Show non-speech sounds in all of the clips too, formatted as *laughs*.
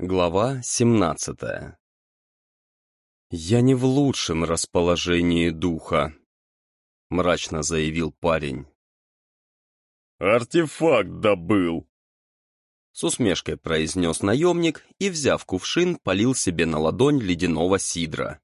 Глава 17 «Я не в лучшем расположении духа», — мрачно заявил парень. «Артефакт добыл!» С усмешкой произнес наемник и, взяв кувшин, полил себе на ладонь ледяного сидра.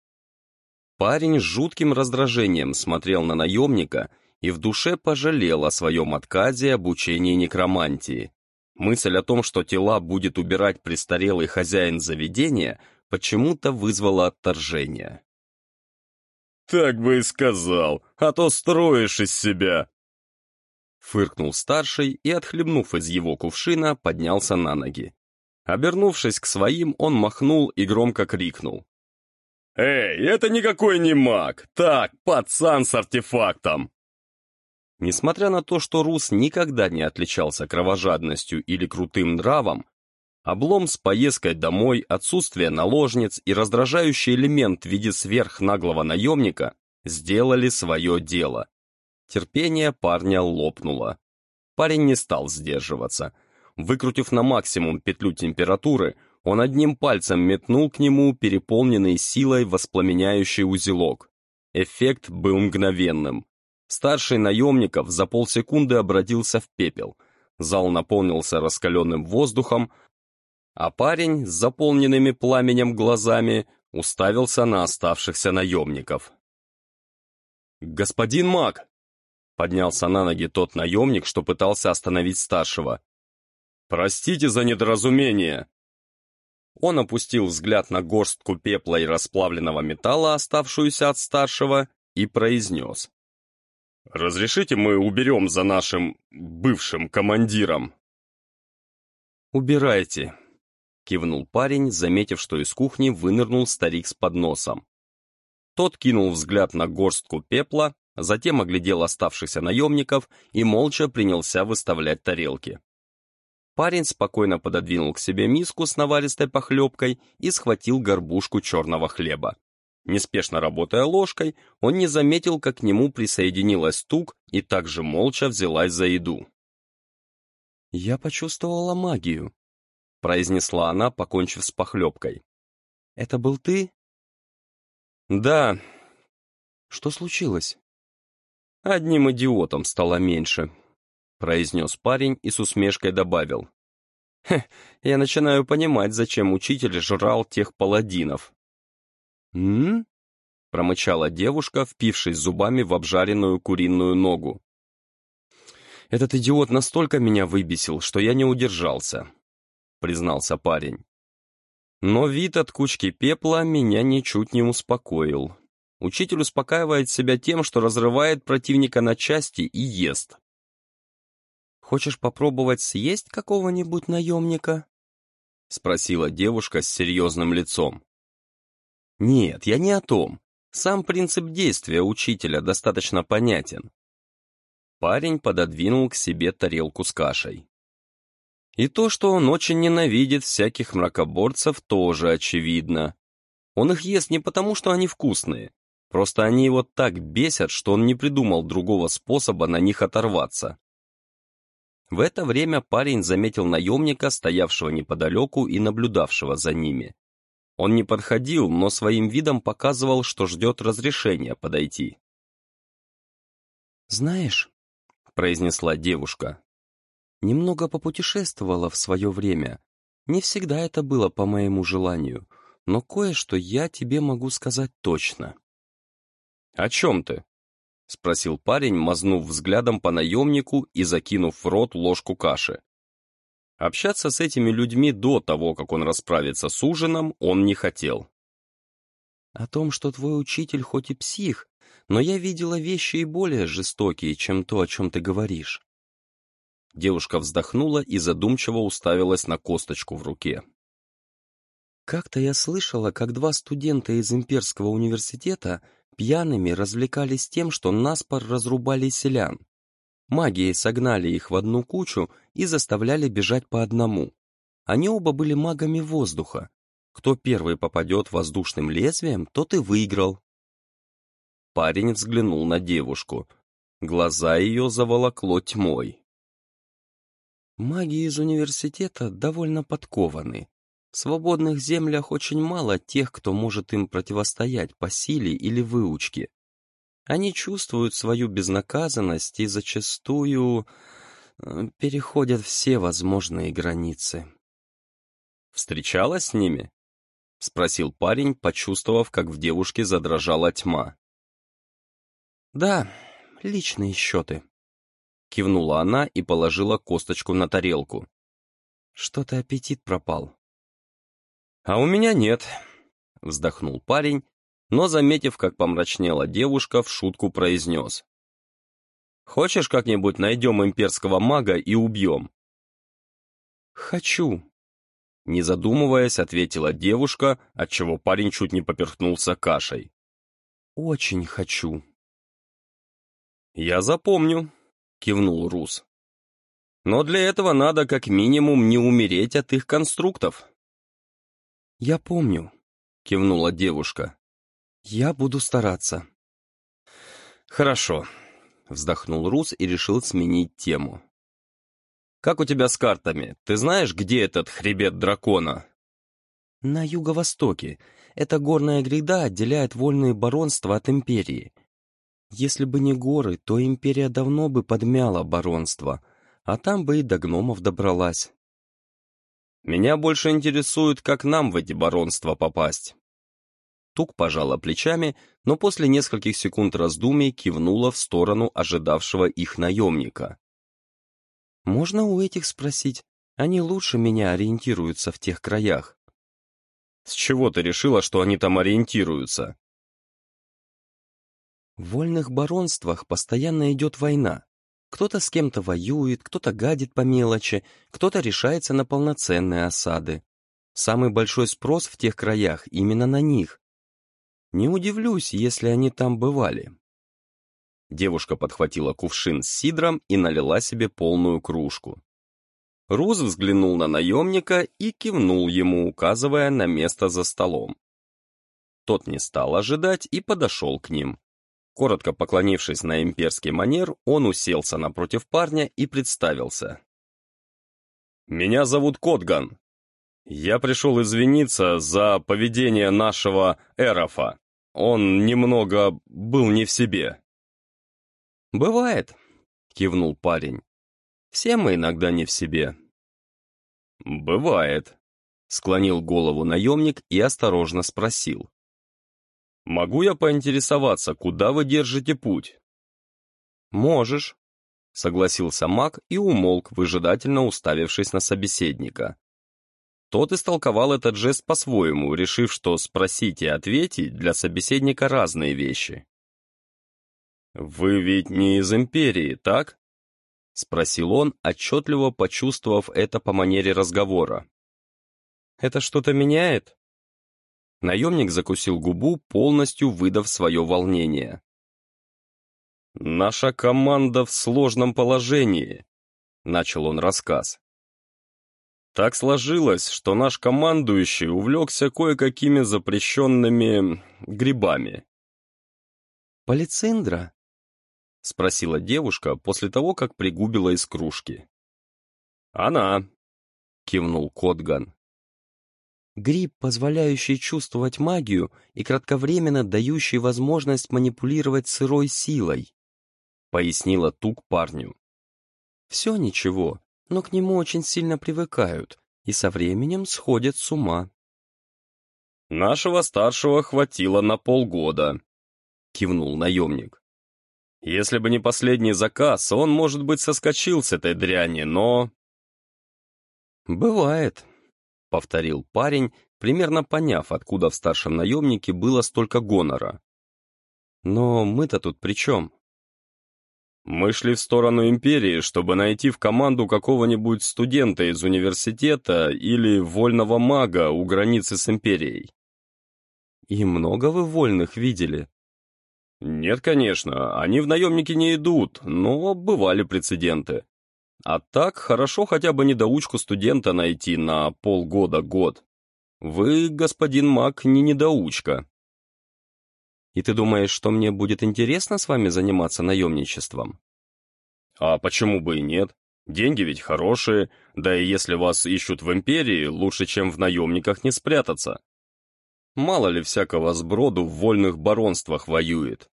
Парень с жутким раздражением смотрел на наемника и в душе пожалел о своем отказе обучении некромантии. Мысль о том, что тела будет убирать престарелый хозяин заведения, почему-то вызвала отторжение. «Так бы и сказал, а то строишь из себя!» Фыркнул старший и, отхлебнув из его кувшина, поднялся на ноги. Обернувшись к своим, он махнул и громко крикнул. «Эй, это никакой не маг! Так, пацан с артефактом!» Несмотря на то, что Рус никогда не отличался кровожадностью или крутым нравом, облом с поездкой домой, отсутствие наложниц и раздражающий элемент в виде сверхнаглого наемника сделали свое дело. Терпение парня лопнуло. Парень не стал сдерживаться. Выкрутив на максимум петлю температуры, он одним пальцем метнул к нему переполненный силой воспламеняющий узелок. Эффект был мгновенным. Старший наемников за полсекунды обратился в пепел. Зал наполнился раскаленным воздухом, а парень с заполненными пламенем глазами уставился на оставшихся наемников. «Господин маг!» — поднялся на ноги тот наемник, что пытался остановить старшего. «Простите за недоразумение!» Он опустил взгляд на горстку пепла и расплавленного металла, оставшуюся от старшего, и произнес. «Разрешите мы уберем за нашим бывшим командиром?» «Убирайте», — кивнул парень, заметив, что из кухни вынырнул старик с подносом. Тот кинул взгляд на горстку пепла, затем оглядел оставшихся наемников и молча принялся выставлять тарелки. Парень спокойно пододвинул к себе миску с наваристой похлебкой и схватил горбушку черного хлеба. Неспешно работая ложкой, он не заметил, как к нему присоединилась тук и также молча взялась за еду. «Я почувствовала магию», — произнесла она, покончив с похлебкой. «Это был ты?» «Да». «Что случилось?» «Одним идиотом стало меньше», — произнес парень и с усмешкой добавил. «Хе, я начинаю понимать, зачем учитель жрал тех паладинов». «М?», промычала девушка, впившись зубами в обжаренную куриную ногу. «Этот идиот настолько меня выбесил, что я не удержался», — признался парень. Но вид от кучки пепла меня ничуть не успокоил. Учитель успокаивает себя тем, что разрывает противника на части и ест. «Хочешь попробовать съесть какого-нибудь наемника?» — спросила девушка с серьезным лицом. «Нет, я не о том. Сам принцип действия учителя достаточно понятен». Парень пододвинул к себе тарелку с кашей. И то, что он очень ненавидит всяких мракоборцев, тоже очевидно. Он их ест не потому, что они вкусные, просто они его так бесят, что он не придумал другого способа на них оторваться. В это время парень заметил наемника, стоявшего неподалеку и наблюдавшего за ними. Он не подходил, но своим видом показывал, что ждет разрешения подойти. «Знаешь», — произнесла девушка, — «немного попутешествовала в свое время. Не всегда это было по моему желанию, но кое-что я тебе могу сказать точно». «О чем ты?» — спросил парень, мазнув взглядом по наемнику и закинув в рот ложку каши. Общаться с этими людьми до того, как он расправится с ужином, он не хотел. «О том, что твой учитель хоть и псих, но я видела вещи и более жестокие, чем то, о чем ты говоришь». Девушка вздохнула и задумчиво уставилась на косточку в руке. «Как-то я слышала, как два студента из Имперского университета пьяными развлекались тем, что наспор разрубали селян. Магией согнали их в одну кучу и заставляли бежать по одному. Они оба были магами воздуха. Кто первый попадет воздушным лезвием, тот и выиграл. Парень взглянул на девушку. Глаза ее заволокло тьмой. Маги из университета довольно подкованы. В свободных землях очень мало тех, кто может им противостоять по силе или выучке. Они чувствуют свою безнаказанность и зачастую э, переходят все возможные границы. «Встречалась с ними?» — спросил парень, почувствовав, как в девушке задрожала тьма. «Да, личные счеты», — кивнула она и положила косточку на тарелку. «Что-то аппетит пропал». «А у меня нет», — вздохнул парень, но, заметив, как помрачнела девушка, в шутку произнес. «Хочешь, как-нибудь найдем имперского мага и убьем?» «Хочу», — не задумываясь, ответила девушка, отчего парень чуть не поперхнулся кашей. «Очень хочу». «Я запомню», — кивнул Рус. «Но для этого надо как минимум не умереть от их конструктов». «Я помню», — кивнула девушка. «Я буду стараться». «Хорошо», — вздохнул Рус и решил сменить тему. «Как у тебя с картами? Ты знаешь, где этот хребет дракона?» «На юго-востоке. Эта горная гряда отделяет вольные баронства от империи. Если бы не горы, то империя давно бы подмяла баронство, а там бы и до гномов добралась. Меня больше интересует, как нам в эти баронства попасть. Тук пожала плечами, но после нескольких секунд раздумий кивнула в сторону ожидавшего их наемника. «Можно у этих спросить? Они лучше меня ориентируются в тех краях». «С чего ты решила, что они там ориентируются?» В вольных баронствах постоянно идет война. Кто-то с кем-то воюет, кто-то гадит по мелочи, кто-то решается на полноценные осады. Самый большой спрос в тех краях именно на них. Не удивлюсь, если они там бывали. Девушка подхватила кувшин с сидром и налила себе полную кружку. Руз взглянул на наемника и кивнул ему, указывая на место за столом. Тот не стал ожидать и подошел к ним. Коротко поклонившись на имперский манер, он уселся напротив парня и представился. «Меня зовут Котган. Я пришел извиниться за поведение нашего Эрофа. Он немного был не в себе». «Бывает», — кивнул парень. «Все мы иногда не в себе». «Бывает», — склонил голову наемник и осторожно спросил. «Могу я поинтересоваться, куда вы держите путь?» «Можешь», — согласился маг и умолк, выжидательно уставившись на собеседника. Тот истолковал этот жест по-своему, решив, что спросить и ответить для собеседника разные вещи. «Вы ведь не из Империи, так?» — спросил он, отчетливо почувствовав это по манере разговора. «Это что-то меняет?» Наемник закусил губу, полностью выдав свое волнение. «Наша команда в сложном положении», — начал он рассказ. Так сложилось, что наш командующий увлекся кое-какими запрещенными грибами. «Полициндра?» — спросила девушка после того, как пригубила из кружки. «Она», — кивнул Котган. Гриб, позволяющий чувствовать магию и кратковременно дающий возможность манипулировать сырой силой, пояснила Тук парню. Все ничего, но к нему очень сильно привыкают и со временем сходят с ума. «Нашего старшего хватило на полгода», — кивнул наемник. «Если бы не последний заказ, он, может быть, соскочил с этой дряни, но...» «Бывает», повторил парень, примерно поняв, откуда в старшем наемнике было столько гонора. «Но мы-то тут при чем?» «Мы шли в сторону Империи, чтобы найти в команду какого-нибудь студента из университета или вольного мага у границы с Империей». «И много вы вольных видели?» «Нет, конечно, они в наемники не идут, но бывали прецеденты. А так, хорошо хотя бы недоучку студента найти на полгода-год. Вы, господин Мак, не недоучка. И ты думаешь, что мне будет интересно с вами заниматься наемничеством? А почему бы и нет? Деньги ведь хорошие, да и если вас ищут в империи, лучше, чем в наемниках, не спрятаться. Мало ли всякого сброду в вольных баронствах воюет.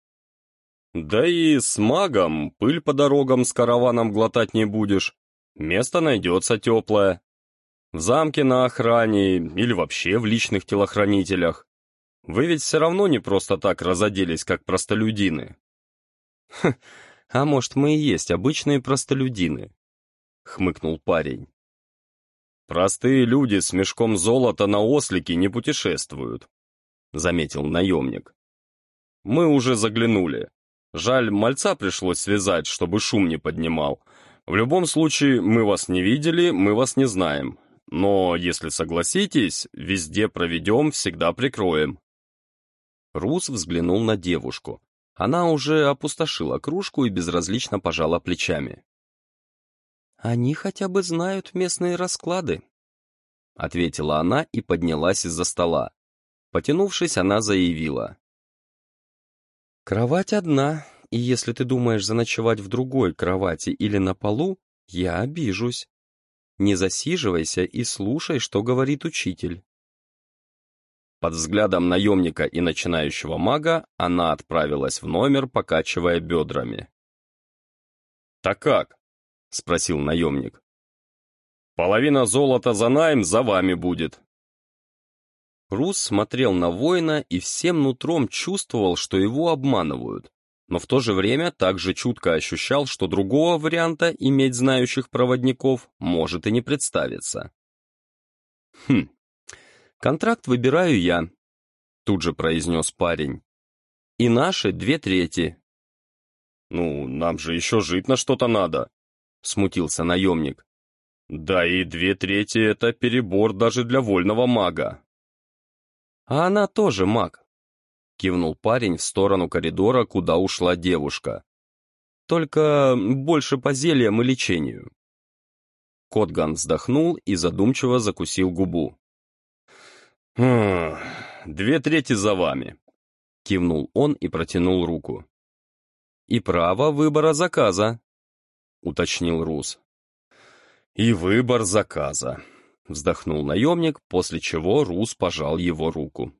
Да и с магом пыль по дорогам с караваном глотать не будешь. Место найдется теплое. В замке на охране или вообще в личных телохранителях. Вы ведь все равно не просто так разоделись, как простолюдины. А может, мы и есть обычные простолюдины? Хмыкнул парень. Простые люди с мешком золота на ослике не путешествуют, заметил наемник. Мы уже заглянули. Жаль, мальца пришлось связать, чтобы шум не поднимал. В любом случае, мы вас не видели, мы вас не знаем. Но, если согласитесь, везде проведем, всегда прикроем. Рус взглянул на девушку. Она уже опустошила кружку и безразлично пожала плечами. «Они хотя бы знают местные расклады», — ответила она и поднялась из-за стола. Потянувшись, она заявила. «Кровать одна, и если ты думаешь заночевать в другой кровати или на полу, я обижусь. Не засиживайся и слушай, что говорит учитель». Под взглядом наемника и начинающего мага она отправилась в номер, покачивая бедрами. «Так как?» — спросил наемник. «Половина золота за найм за вами будет». Рус смотрел на воина и всем нутром чувствовал, что его обманывают, но в то же время также чутко ощущал, что другого варианта иметь знающих проводников может и не представиться. «Хм, «Контракт выбираю я», — тут же произнес парень. «И наши две трети». «Ну, нам же еще жить на что-то надо», — смутился наемник. «Да и две трети — это перебор даже для вольного мага». «А она тоже маг», — кивнул парень в сторону коридора, куда ушла девушка. «Только больше по зельям и лечению». Котган вздохнул и задумчиво закусил губу. «Две трети за вами», — кивнул он и протянул руку. «И право выбора заказа», — уточнил Рус. «И выбор заказа», — вздохнул наемник, после чего Рус пожал его руку.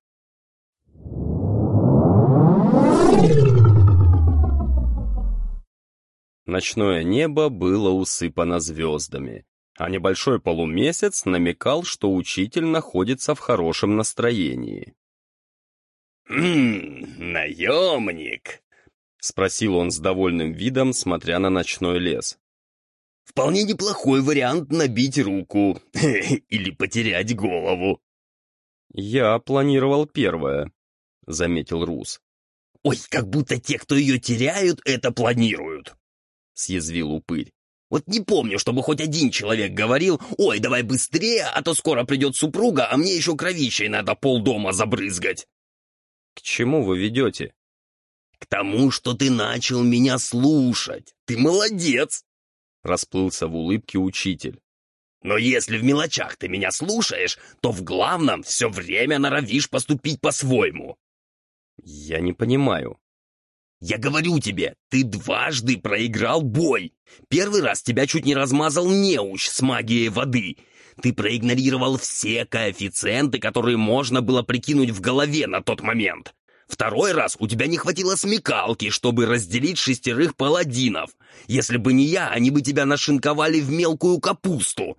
Ночное небо было усыпано звездами, а небольшой полумесяц намекал, что учитель находится в хорошем настроении. «Ммм, наемник!» — спросил он с довольным видом, смотря на ночной лес. «Вполне неплохой вариант набить руку *laughs* или потерять голову». «Я планировал первое», — заметил Рус. «Ой, как будто те, кто ее теряют, это планируют», — съязвил упырь. Вот не помню, чтобы хоть один человек говорил, «Ой, давай быстрее, а то скоро придет супруга, а мне еще кровищей надо полдома забрызгать». «К чему вы ведете?» «К тому, что ты начал меня слушать. Ты молодец!» Расплылся в улыбке учитель. «Но если в мелочах ты меня слушаешь, то в главном все время норовишь поступить по-своему». «Я не понимаю», я говорю тебе, ты дважды проиграл бой. Первый раз тебя чуть не размазал неуч с магией воды. Ты проигнорировал все коэффициенты, которые можно было прикинуть в голове на тот момент. Второй раз у тебя не хватило смекалки, чтобы разделить шестерых паладинов. Если бы не я, они бы тебя нашинковали в мелкую капусту.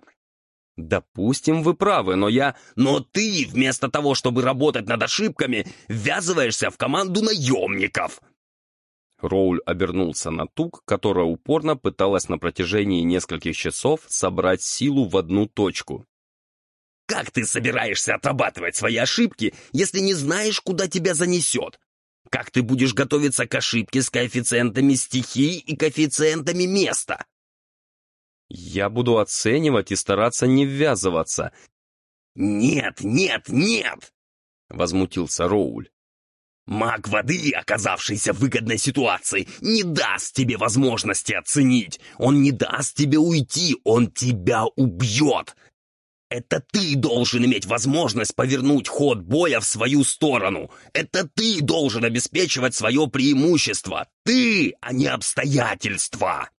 Допустим, вы правы, но я... Но ты, вместо того, чтобы работать над ошибками, ввязываешься в команду наемников. Роуль обернулся на Тук, которая упорно пыталась на протяжении нескольких часов собрать силу в одну точку. «Как ты собираешься отрабатывать свои ошибки, если не знаешь, куда тебя занесет? Как ты будешь готовиться к ошибке с коэффициентами стихий и коэффициентами места?» «Я буду оценивать и стараться не ввязываться». «Нет, нет, нет!» — возмутился Роуль. Маг воды, оказавшийся в выгодной ситуации, не даст тебе возможности оценить. Он не даст тебе уйти, он тебя убьет. Это ты должен иметь возможность повернуть ход боя в свою сторону. Это ты должен обеспечивать свое преимущество. Ты, а не обстоятельства.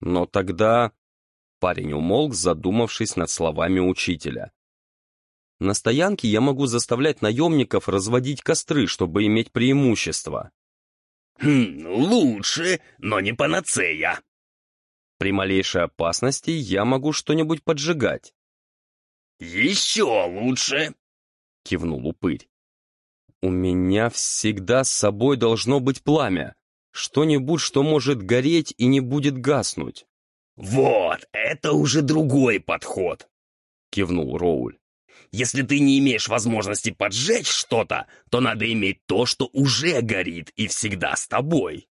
Но тогда... Парень умолк, задумавшись над словами учителя. На стоянке я могу заставлять наемников разводить костры, чтобы иметь преимущество. Хм, лучше, но не панацея. При малейшей опасности я могу что-нибудь поджигать. Еще лучше, кивнул упырь. У меня всегда с собой должно быть пламя. Что-нибудь, что может гореть и не будет гаснуть. «Вот, это уже другой подход», — кивнул Роуль. «Если ты не имеешь возможности поджечь что-то, то надо иметь то, что уже горит и всегда с тобой».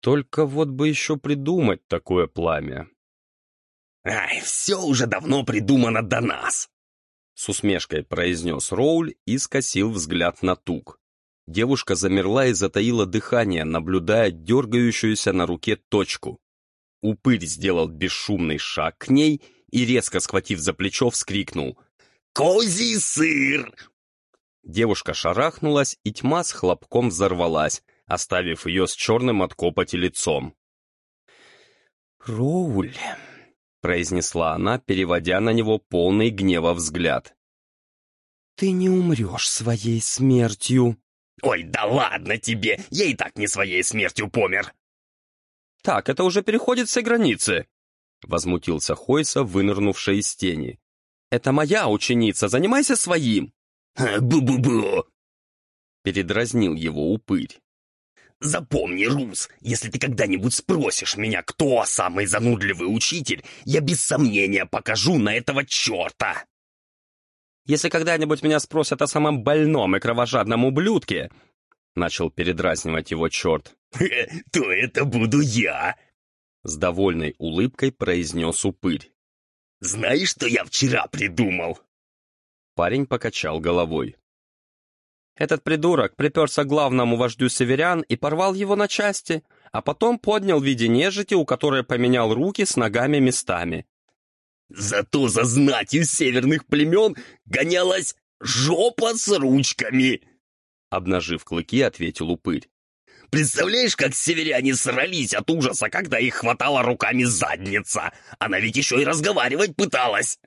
Только вот бы еще придумать такое пламя. «Ай, все уже давно придумано до нас!» С усмешкой произнес Роуль и скосил взгляд на Тук. Девушка замерла и затаила дыхание, наблюдая дергающуюся на руке точку. Упырь сделал бесшумный шаг к ней и, резко схватив за плечо, вскрикнул. «Козий сыр!» Девушка шарахнулась, и тьма с хлопком взорвалась, оставив ее с черным от копоти лицом. «Роуль!» — произнесла она, переводя на него полный гнева взгляд. «Ты не умрешь своей смертью!» «Ой, да ладно тебе! Я и так не своей смертью помер!» «Так, это уже переходит все границы!» Возмутился Хойса, вынырнувший из тени. «Это моя ученица, занимайся своим!» «Бу-бу-бу!» Передразнил его упырь. «Запомни, Рус, если ты когда-нибудь спросишь меня, кто самый занудливый учитель, я без сомнения покажу на этого черта!» «Если когда-нибудь меня спросят о самом больном и кровожадном ублюдке, Начал передразнивать его черт. «То это буду я!» С довольной улыбкой произнес упырь. «Знаешь, что я вчера придумал?» Парень покачал головой. Этот придурок приперся к главному вождю северян и порвал его на части, а потом поднял в виде нежити, у которой поменял руки с ногами местами. «Зато за знатью северных племен гонялась жопа с ручками!» Обнажив клыки, ответил упырь. Представляешь, как северяне срались от ужаса, когда их хватала руками задница? Она ведь еще и разговаривать пыталась!»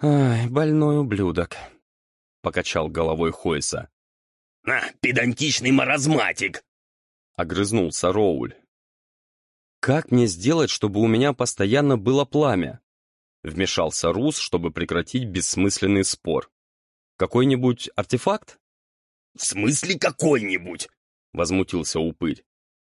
«Ай, больной ублюдок», — покачал головой Хойса. «А, педантичный маразматик!» — огрызнулся Роуль. «Как мне сделать, чтобы у меня постоянно было пламя?» Вмешался Рус, чтобы прекратить бессмысленный спор. «Какой-нибудь артефакт?» «В смысле какой-нибудь?» — возмутился упырь.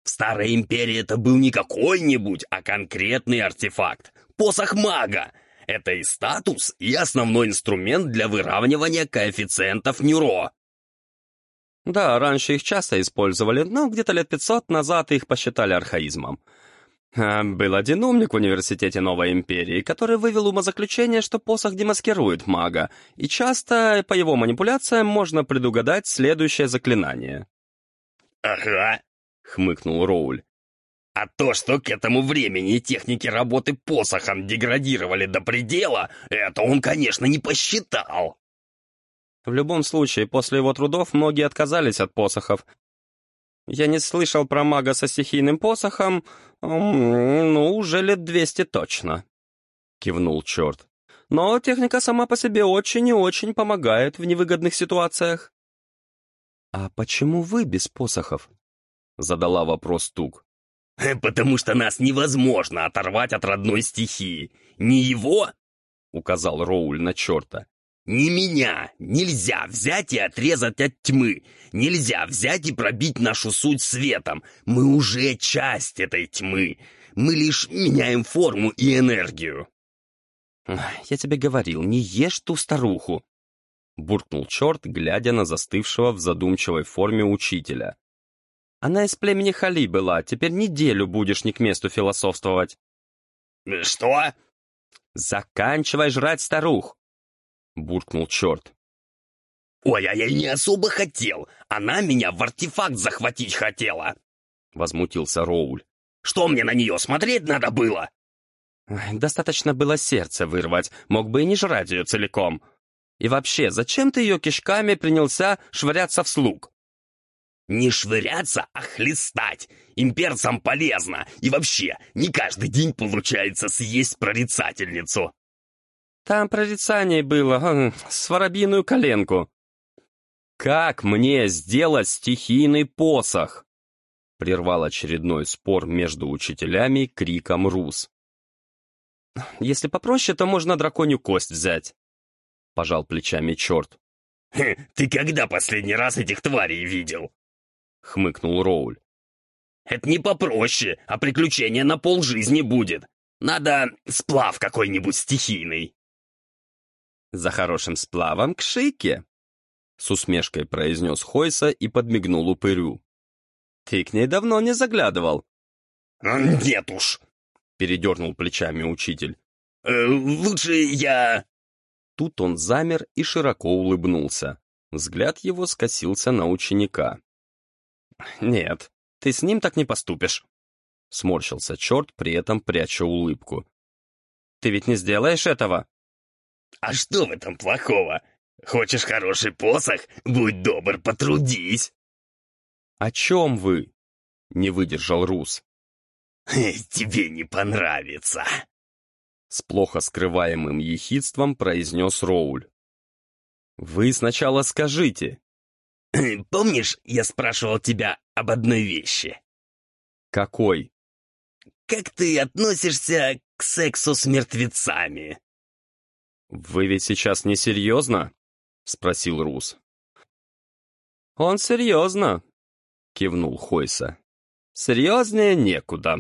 «В Старой Империи это был не какой-нибудь, а конкретный артефакт. Посох мага. Это и статус, и основной инструмент для выравнивания коэффициентов Нюро». Да, раньше их часто использовали, но где-то лет пятьсот назад их посчитали архаизмом. А, был один умник в университете Новой Империи, который вывел умозаключение, что посох демаскирует мага, и часто по его манипуляциям можно предугадать следующее заклинание. «Ага», — хмыкнул Роуль. «А то, что к этому времени техники работы посохом деградировали до предела, это он, конечно, не посчитал». В любом случае, после его трудов многие отказались от посохов, я не слышал про мага со стихийным посохом, ну, уже лет двести точно. Кивнул черт. Но техника сама по себе очень и очень помогает в невыгодных ситуациях. «А почему вы без посохов?» Задала вопрос Тук. «Э, «Потому что нас невозможно оторвать от родной стихии. Не его?» — указал Роуль на черта. «Не меня нельзя взять и отрезать от тьмы. Нельзя взять и пробить нашу суть светом. Мы уже часть этой тьмы. Мы лишь меняем форму и энергию». «Я тебе говорил, не ешь ту старуху!» Буркнул черт, глядя на застывшего в задумчивой форме учителя. «Она из племени Хали была, теперь неделю будешь не к месту философствовать». «Что?» «Заканчивай жрать старух!» буркнул черт. «Ой, а я не особо хотел. Она меня в артефакт захватить хотела!» Возмутился Роуль. «Что мне на нее смотреть надо было?» «Достаточно было сердце вырвать, мог бы и не жрать ее целиком. И вообще, зачем ты ее кишками принялся швыряться в слуг?» Не швыряться, а хлестать. Имперцам полезно. И вообще, не каждый день получается съесть прорицательницу. Там прорицание было, с воробьиную коленку. Как мне сделать стихийный посох? Прервал очередной спор между учителями криком Рус. Если попроще, то можно драконью кость взять. Пожал плечами черт. «Ты когда последний раз этих тварей видел?» — хмыкнул Роуль. «Это не попроще, а приключение на полжизни будет. Надо сплав какой-нибудь стихийный». «За хорошим сплавом к шейке», — с усмешкой произнес Хойса и подмигнул упырю. «Ты к ней давно не заглядывал». «Нет уж», — передернул плечами учитель. «Э, «Лучше я...» Тут он замер и широко улыбнулся. Взгляд его скосился на ученика. «Нет, ты с ним так не поступишь», — сморщился черт, при этом пряча улыбку. «Ты ведь не сделаешь этого?» «А что в этом плохого? Хочешь хороший посох? Будь добр, потрудись!» «О чем вы?» — не выдержал Рус. «Тебе не понравится!» С плохо скрываемым ехидством произнес Роуль. «Вы сначала скажите». *clears throat* «Помнишь, я спрашивал тебя об одной вещи?» «Какой?» «Как ты относишься к сексу с мертвецами?» «Вы ведь сейчас не серьезно?» — спросил Рус. «Он серьезно», — кивнул Хойса. «Серьезнее некуда».